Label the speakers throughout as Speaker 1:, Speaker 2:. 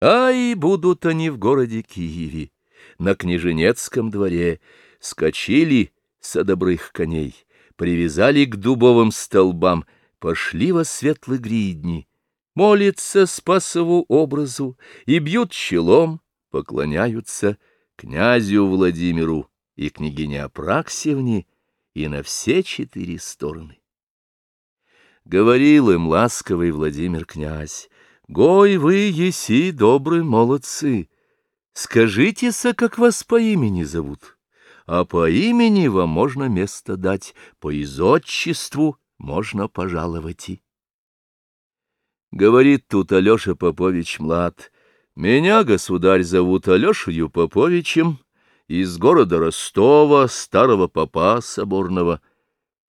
Speaker 1: А и будут они в городе Киеве, на княженецком дворе, скочили со добрых коней, привязали к дубовым столбам, пошли во светлые гридни, молятся Спасову образу и бьют челом, поклоняются князю Владимиру и княгине Апраксевне и на все четыре стороны. Говорил им ласковый Владимир князь, «Гой вы, еси, добрые молодцы! Скажите-са, как вас по имени зовут, а по имени вам можно место дать, по изотчеству можно пожаловать и». Говорит тут Алеша Попович млад, «Меня, государь, зовут Алешею Поповичем, из города Ростова, старого попа соборного.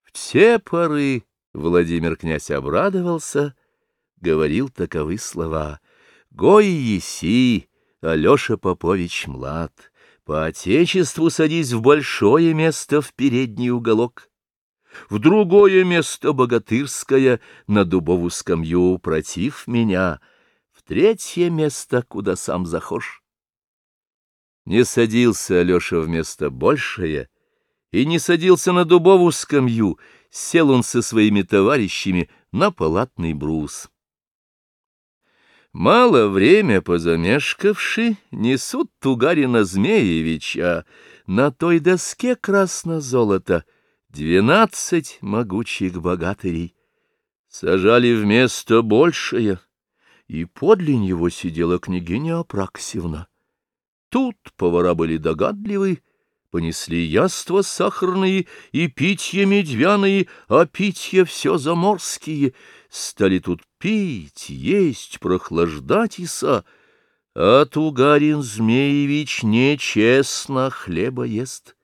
Speaker 1: В те поры Владимир князь обрадовался, говорил таковы слова. «Гой еси, Алеша Попович млад, по отечеству садись в большое место в передний уголок» в другое место богатырское, на дубовую скамью против меня, в третье место, куда сам захошь. Не садился Алеша вместо большее и не садился на дубовую скамью, сел он со своими товарищами на палатный брус. Мало время позамешкавши, несут Тугарина Змеевича, на той доске красно-золото двенадцать могучих богатырей. Сажали вместо большее, и подле него сидела княгиня Апраксевна. Тут повара были догадливы, понесли яства сахарные и питья медвяные, а питья все заморские. Стали тут пить, есть, прохлаждать иса, а Тугарин Змеевич нечестно хлеба ест.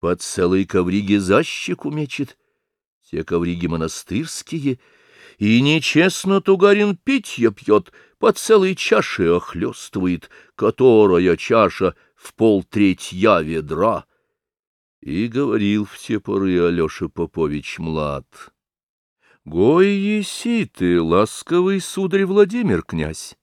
Speaker 1: По целой ковриге защеку мечет, те ковриги монастырские, и нечестно Тугарин питья пьет — по целой чаше охлёстывает, которая чаша в полтретья ведра. И говорил в те поры Алеша Попович млад. Гой еси ты, ласковый сударь Владимир князь.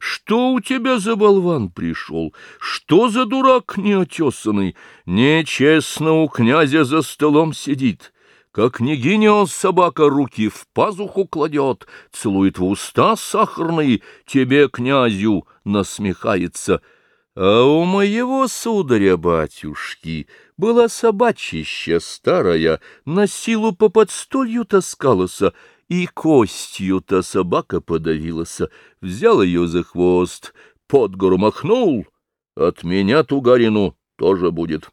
Speaker 1: Что у тебя за болван пришел? Что за дурак неотесанный? Нечестно у князя за столом сидит. Как княгиня собака руки в пазуху кладет, целует в уста сахарные, тебе, князю, насмехается. А у моего сударя-батюшки была собачища старая, на силу по подстолью таскалася, и костью-то собака подавилась, взял ее за хвост, под гору махнул, от меня тугарину тоже будет.